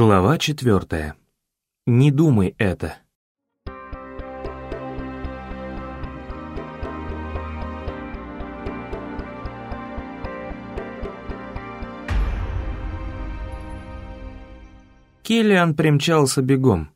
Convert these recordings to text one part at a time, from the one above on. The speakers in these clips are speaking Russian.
Глава четвертая. Не думай это. Киллиан примчался бегом,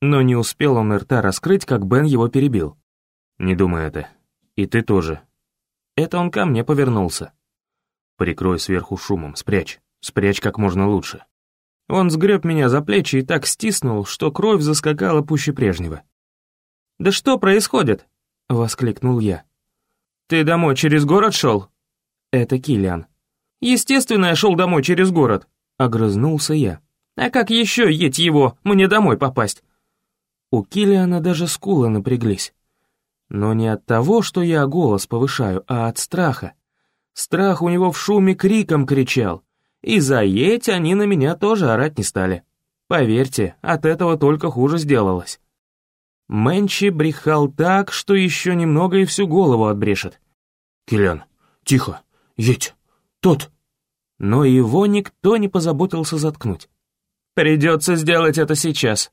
но не успел он рта раскрыть, как Бен его перебил. «Не думай это. И ты тоже». Это он ко мне повернулся. «Прикрой сверху шумом, спрячь, спрячь как можно лучше». Он сгреб меня за плечи и так стиснул, что кровь заскакала пуще прежнего. «Да что происходит?» — воскликнул я. «Ты домой через город шел?» «Это Киллиан». «Естественно, я шел домой через город», — огрызнулся я. «А как еще еть его, мне домой попасть?» У Киллиана даже скулы напряглись. Но не от того, что я голос повышаю, а от страха. Страх у него в шуме криком кричал. И заедь они на меня тоже орать не стали. Поверьте, от этого только хуже сделалось. Мэнчи брехал так, что еще немного и всю голову отбрешет. «Киллиан, тихо, едь, тот!» Но его никто не позаботился заткнуть. «Придется сделать это сейчас».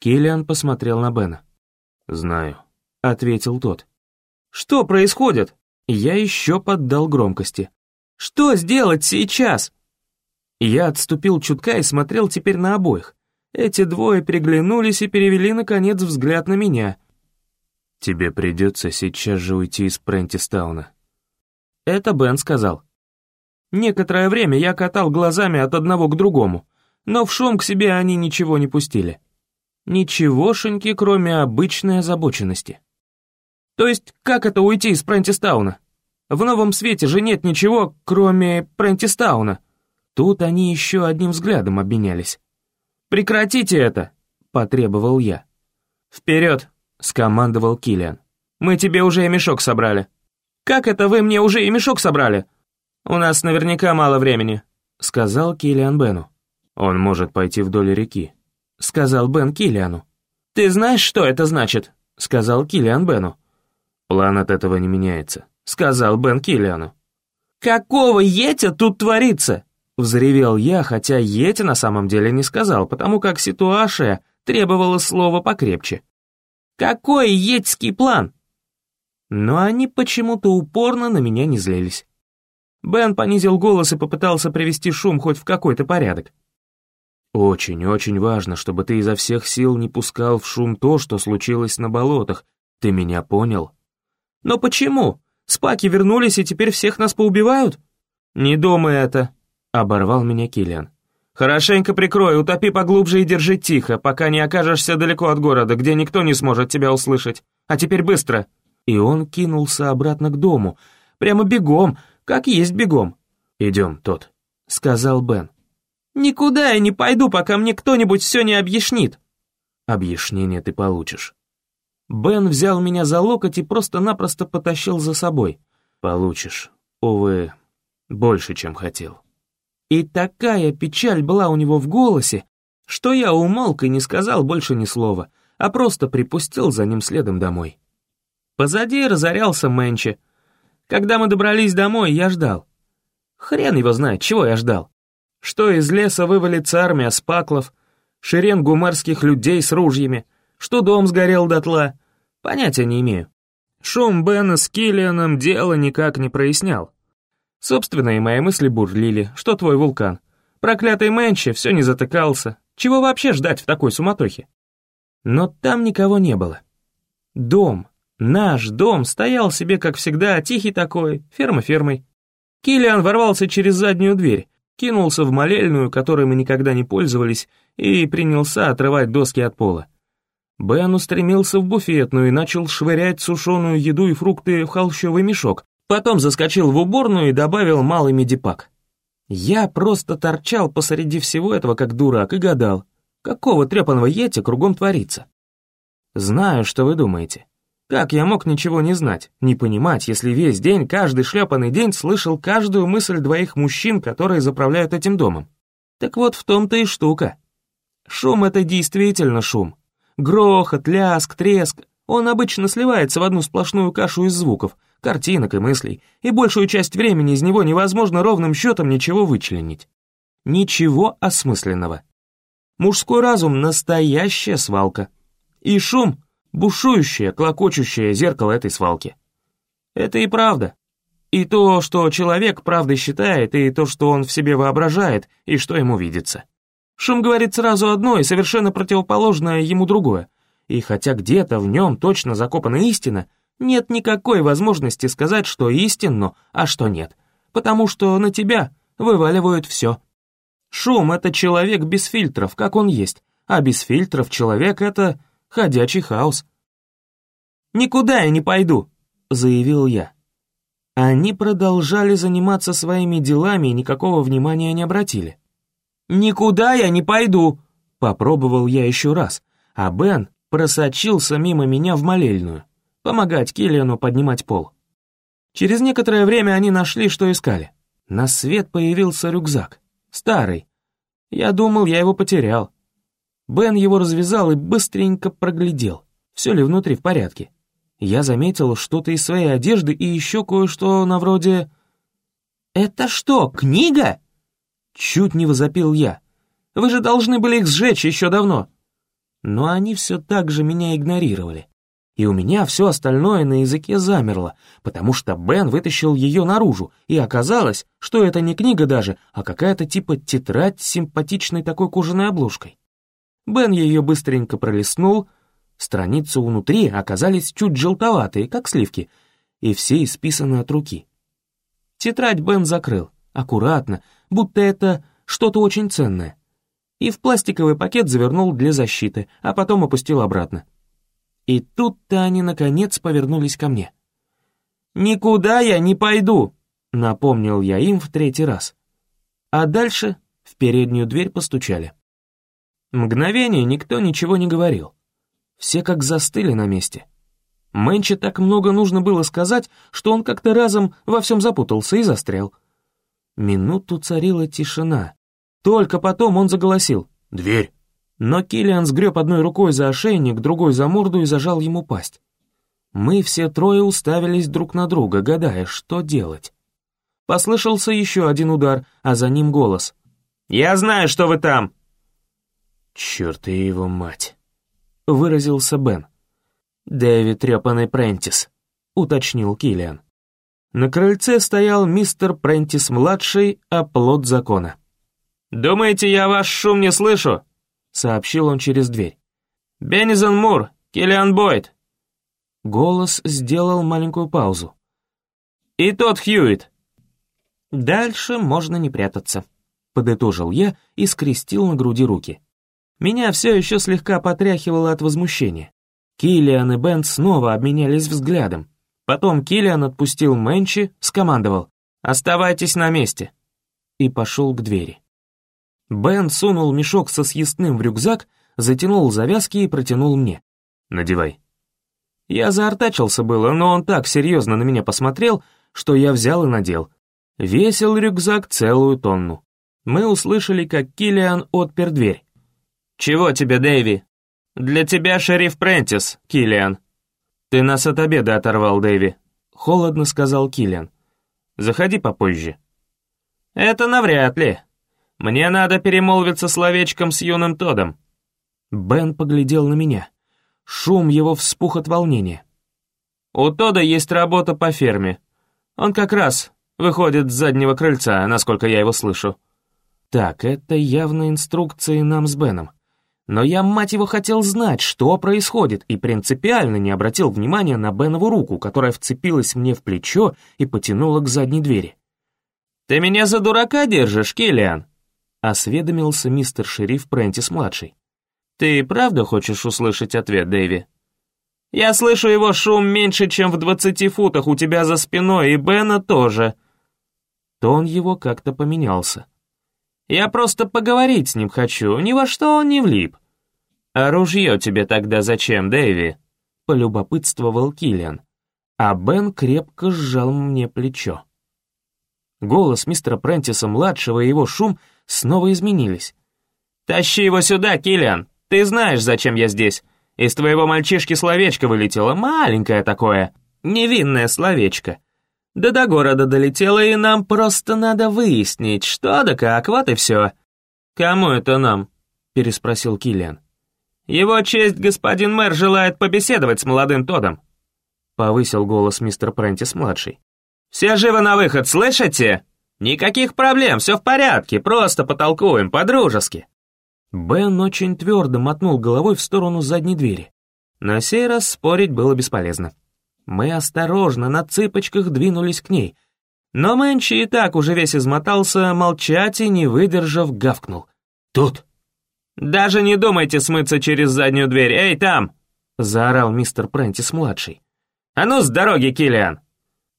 Киллиан посмотрел на Бена. «Знаю», — ответил тот. «Что происходит?» Я еще поддал громкости. «Что сделать сейчас?» Я отступил чутка и смотрел теперь на обоих. Эти двое приглянулись и перевели, наконец, взгляд на меня. «Тебе придется сейчас же уйти из Прентистауна». Это Бен сказал. Некоторое время я катал глазами от одного к другому, но в шум к себе они ничего не пустили. Ничегошеньки, кроме обычной озабоченности. То есть, как это уйти из Прентистауна? В новом свете же нет ничего, кроме Прентистауна. Тут они еще одним взглядом обменялись. «Прекратите это!» — потребовал я. «Вперед!» — скомандовал Киллиан. «Мы тебе уже и мешок собрали». «Как это вы мне уже и мешок собрали?» «У нас наверняка мало времени», — сказал Киллиан Бену. «Он может пойти вдоль реки», — сказал Бен Киллиану. «Ты знаешь, что это значит?» — сказал Киллиан Бену. «План от этого не меняется», — сказал Бен Киллиану. «Какого етя тут творится?» Взревел я, хотя Йети на самом деле не сказал, потому как ситуация требовала слова покрепче. «Какой етский план?» Но они почему-то упорно на меня не злились. Бен понизил голос и попытался привести шум хоть в какой-то порядок. «Очень-очень важно, чтобы ты изо всех сил не пускал в шум то, что случилось на болотах. Ты меня понял?» «Но почему? Спаки вернулись и теперь всех нас поубивают?» «Не думай это», Оборвал меня Киллиан. «Хорошенько прикрой, утопи поглубже и держи тихо, пока не окажешься далеко от города, где никто не сможет тебя услышать. А теперь быстро!» И он кинулся обратно к дому. Прямо бегом, как есть бегом. «Идем, тот», — сказал Бен. «Никуда я не пойду, пока мне кто-нибудь все не объяснит». «Объяснение ты получишь». Бен взял меня за локоть и просто-напросто потащил за собой. «Получишь. Увы, больше, чем хотел». И такая печаль была у него в голосе, что я умолк и не сказал больше ни слова, а просто припустил за ним следом домой. Позади разорялся Мэнчи. Когда мы добрались домой, я ждал. Хрен его знает, чего я ждал. Что из леса вывалится армия спаклов, шеренгу морских людей с ружьями, что дом сгорел дотла, понятия не имею. Шум Бена с Киллианом дело никак не прояснял. Собственные мои мысли бурлили, что твой вулкан. Проклятый Мэнчи все не затыкался. Чего вообще ждать в такой суматохе? Но там никого не было. Дом, наш дом, стоял себе, как всегда, тихий такой, ферма фермой. Киллиан ворвался через заднюю дверь, кинулся в молельную, которой мы никогда не пользовались, и принялся отрывать доски от пола. Бен устремился в буфетную и начал швырять сушеную еду и фрукты в холщовый мешок, Потом заскочил в уборную и добавил малый медипак. Я просто торчал посреди всего этого, как дурак, и гадал, какого трепанного йети кругом творится. Знаю, что вы думаете. Как я мог ничего не знать, не понимать, если весь день, каждый шлепанный день слышал каждую мысль двоих мужчин, которые заправляют этим домом? Так вот в том-то и штука. Шум — это действительно шум. Грохот, ляск, треск. Он обычно сливается в одну сплошную кашу из звуков, картинок и мыслей, и большую часть времени из него невозможно ровным счетом ничего вычленить. Ничего осмысленного. Мужской разум — настоящая свалка. И шум — бушующее, клокочущее зеркало этой свалки. Это и правда. И то, что человек правдой считает, и то, что он в себе воображает, и что ему видится. Шум говорит сразу одно и совершенно противоположное ему другое. И хотя где-то в нем точно закопана истина, нет никакой возможности сказать, что истинно, а что нет. Потому что на тебя вываливают все. Шум — это человек без фильтров, как он есть, а без фильтров человек — это ходячий хаос. «Никуда я не пойду», — заявил я. Они продолжали заниматься своими делами и никакого внимания не обратили. «Никуда я не пойду!» — попробовал я еще раз, а Бен просочился мимо меня в молельную, помогать Киллиану поднимать пол. Через некоторое время они нашли, что искали. На свет появился рюкзак, старый. Я думал, я его потерял. Бен его развязал и быстренько проглядел, все ли внутри в порядке. Я заметил что-то из своей одежды и еще кое-что на вроде... «Это что, книга?» Чуть не возопил я. «Вы же должны были их сжечь еще давно». Но они все так же меня игнорировали. И у меня все остальное на языке замерло, потому что Бен вытащил ее наружу, и оказалось, что это не книга даже, а какая-то типа тетрадь с симпатичной такой кожаной обложкой. Бен ее быстренько пролистнул, страницы внутри оказались чуть желтоватые, как сливки, и все исписаны от руки. Тетрадь Бен закрыл, аккуратно, будто это что-то очень ценное, и в пластиковый пакет завернул для защиты, а потом опустил обратно. И тут-то они, наконец, повернулись ко мне. «Никуда я не пойду!» — напомнил я им в третий раз. А дальше в переднюю дверь постучали. Мгновение никто ничего не говорил. Все как застыли на месте. Мэнче так много нужно было сказать, что он как-то разом во всем запутался и застрял. Минуту царила тишина. Только потом он заголосил «Дверь!». Но Киллиан сгреб одной рукой за ошейник, другой за морду и зажал ему пасть. Мы все трое уставились друг на друга, гадая, что делать. Послышался еще один удар, а за ним голос. «Я знаю, что вы там!» «Черт и его мать!» — выразился Бен. «Дэвид Трепаный Прентис», — уточнил Киллиан. На крыльце стоял мистер Прентис-младший, оплот закона. «Думаете, я ваш шум не слышу?» — сообщил он через дверь. «Беннизон Мур, Киллиан Бойд». Голос сделал маленькую паузу. «И тот Хьюит». «Дальше можно не прятаться», — подытожил я и скрестил на груди руки. Меня все еще слегка потряхивало от возмущения. Киллиан и Бент снова обменялись взглядом, Потом Киллиан отпустил Мэнчи, скомандовал «Оставайтесь на месте» и пошел к двери. Бен сунул мешок со съестным в рюкзак, затянул завязки и протянул мне. «Надевай». Я заортачился было, но он так серьезно на меня посмотрел, что я взял и надел. Весил рюкзак целую тонну. Мы услышали, как Киллиан отпер дверь. «Чего тебе, Дэйви?» «Для тебя шериф Прентис, Киллиан», «Ты нас от обеда оторвал, Дэви», — холодно сказал Киллиан. «Заходи попозже». «Это навряд ли. Мне надо перемолвиться словечком с юным Тодом». Бен поглядел на меня. Шум его вспух от волнения. «У Тода есть работа по ферме. Он как раз выходит с заднего крыльца, насколько я его слышу». «Так, это явно инструкции нам с Беном. Но я, мать его, хотел знать, что происходит, и принципиально не обратил внимания на Бенову руку, которая вцепилась мне в плечо и потянула к задней двери. «Ты меня за дурака держишь, Киллиан?» — осведомился мистер шериф Прентис-младший. «Ты правда хочешь услышать ответ, Дэви?» «Я слышу его шум меньше, чем в двадцати футах у тебя за спиной, и Бена тоже». Тон его как-то поменялся. Я просто поговорить с ним хочу, ни во что он не влип». «А ружье тебе тогда зачем, Дэви?» — полюбопытствовал Киллиан. А Бен крепко сжал мне плечо. Голос мистера Прентиса-младшего и его шум снова изменились. «Тащи его сюда, Киллиан! Ты знаешь, зачем я здесь. Из твоего мальчишки словечко вылетело, маленькое такое, невинное словечко. Да до города долетело, и нам просто надо выяснить, что да как, вот и все. Кому это нам? переспросил Киллиан. «Его честь господин мэр желает побеседовать с молодым Тодом», повысил голос мистер Прентис-младший. «Все живо на выход, слышите? Никаких проблем, все в порядке, просто потолкуем, по-дружески». Бен очень твердо мотнул головой в сторону задней двери. На сей раз спорить было бесполезно. Мы осторожно на цыпочках двинулись к ней, но Мэнчи и так уже весь измотался, молчать и, не выдержав, гавкнул. «Тут!» «Даже не думайте смыться через заднюю дверь, эй, там!» — заорал мистер Прентис-младший. «А ну, с дороги, Киллиан!»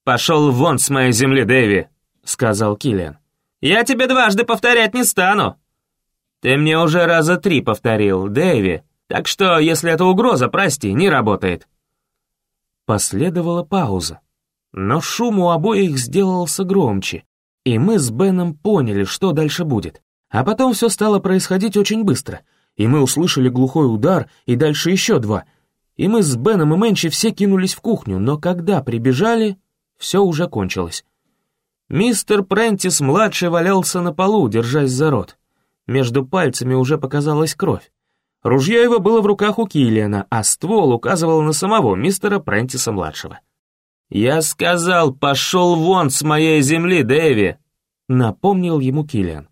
«Пошел вон с моей земли, Дэви!» — сказал Киллиан. «Я тебе дважды повторять не стану!» «Ты мне уже раза три повторил, Дэви, так что, если это угроза, прости, не работает». Последовала пауза, но шум у обоих сделался громче, и мы с Беном поняли, что дальше будет. А потом все стало происходить очень быстро, и мы услышали глухой удар, и дальше еще два. И мы с Беном и Мэнчи все кинулись в кухню, но когда прибежали, все уже кончилось. Мистер Прентис-младший валялся на полу, держась за рот. Между пальцами уже показалась кровь. Ружье его было в руках у Киллиана, а ствол указывал на самого мистера Прентиса-младшего. «Я сказал, пошел вон с моей земли, Дэви!» — напомнил ему Киллиан.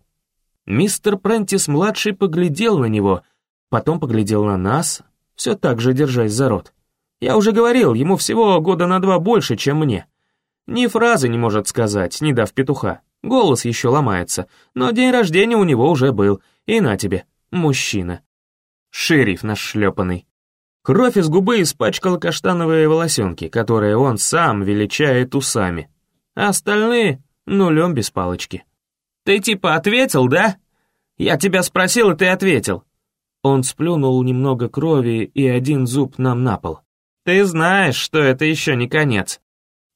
Мистер Прентис-младший поглядел на него, потом поглядел на нас, все так же держась за рот. Я уже говорил, ему всего года на два больше, чем мне. Ни фразы не может сказать, не дав петуха. Голос еще ломается, но день рождения у него уже был. И на тебе, мужчина. Шериф наш шлепанный. Кровь из губы испачкала каштановые волосенки, которые он сам величает усами. А остальные — нулем без палочки. «Ты типа ответил, да? Я тебя спросил, и ты ответил». Он сплюнул немного крови и один зуб нам на пол. «Ты знаешь, что это еще не конец».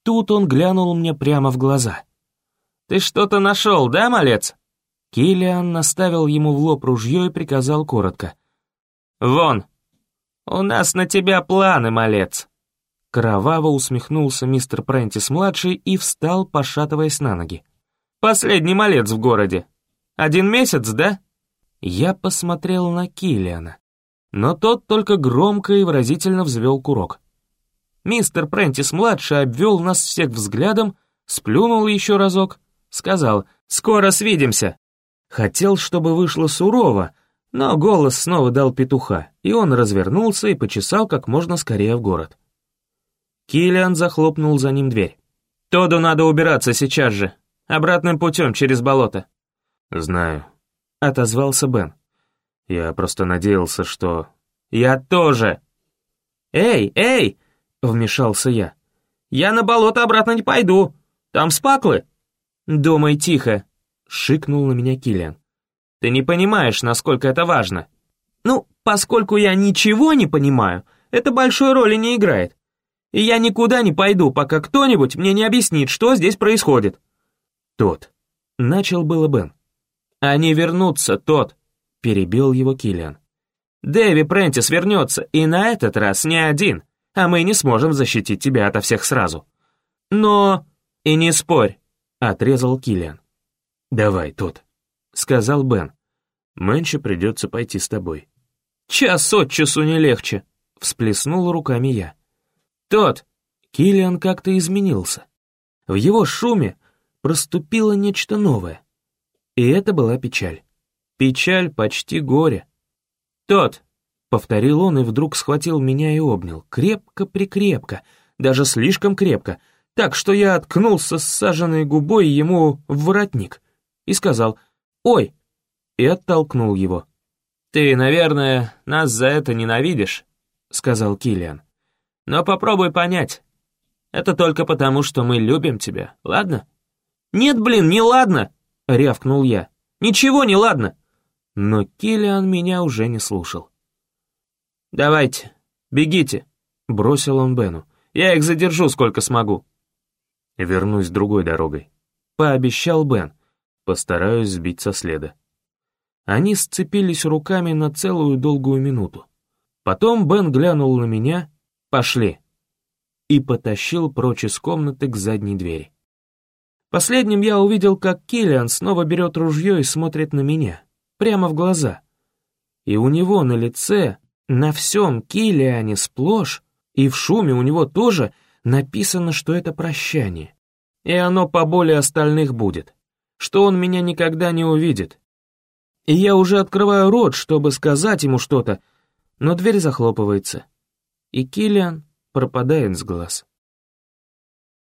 Тут он глянул мне прямо в глаза. «Ты что-то нашел, да, малец?» Киллиан наставил ему в лоб ружье и приказал коротко. «Вон! У нас на тебя планы, малец!» Кроваво усмехнулся мистер Прентис-младший и встал, пошатываясь на ноги. Последний малец в городе. Один месяц, да?» Я посмотрел на Киллиана, но тот только громко и выразительно взвел курок. Мистер Прентис-младший обвел нас всех взглядом, сплюнул еще разок, сказал «Скоро свидимся». Хотел, чтобы вышло сурово, но голос снова дал петуха, и он развернулся и почесал как можно скорее в город. Киллиан захлопнул за ним дверь. «Тоду надо убираться сейчас же», Обратным путем, через болото». «Знаю», — отозвался Бен. «Я просто надеялся, что...» «Я тоже!» «Эй, эй!» — вмешался я. «Я на болото обратно не пойду. Там спаклы». «Думай тихо», — шикнул на меня Киллиан. «Ты не понимаешь, насколько это важно». «Ну, поскольку я ничего не понимаю, это большой роли не играет. И я никуда не пойду, пока кто-нибудь мне не объяснит, что здесь происходит». «Тот». Начал было Бен. «Они вернутся, тот», — перебил его Киллиан. «Дэви Прентис вернется, и на этот раз не один, а мы не сможем защитить тебя ото всех сразу». «Но...» «И не спорь», — отрезал Киллиан. «Давай, тот», — сказал Бен. «Мэнче придется пойти с тобой». «Час от часу не легче», — всплеснул руками я. «Тот!» Киллиан как-то изменился. В его шуме проступило нечто новое. И это была печаль. Печаль почти горе. «Тот!» — повторил он и вдруг схватил меня и обнял, крепко-прикрепко, даже слишком крепко, так что я откнулся с саженной губой ему в воротник и сказал «Ой!» и оттолкнул его. «Ты, наверное, нас за это ненавидишь», — сказал Киллиан. «Но попробуй понять. Это только потому, что мы любим тебя, ладно?» «Нет, блин, не ладно!» — рявкнул я. «Ничего не ладно!» Но Киллиан меня уже не слушал. «Давайте, бегите!» — бросил он Бену. «Я их задержу, сколько смогу!» «Вернусь другой дорогой», — пообещал Бен. «Постараюсь сбить со следа». Они сцепились руками на целую долгую минуту. Потом Бен глянул на меня «Пошли!» и потащил прочь из комнаты к задней двери. Последним я увидел, как Киллиан снова берет ружье и смотрит на меня, прямо в глаза. И у него на лице, на всем Килиане сплошь, и в шуме у него тоже написано, что это прощание. И оно поболее остальных будет, что он меня никогда не увидит. И я уже открываю рот, чтобы сказать ему что-то, но дверь захлопывается, и Килиан пропадает с глаз.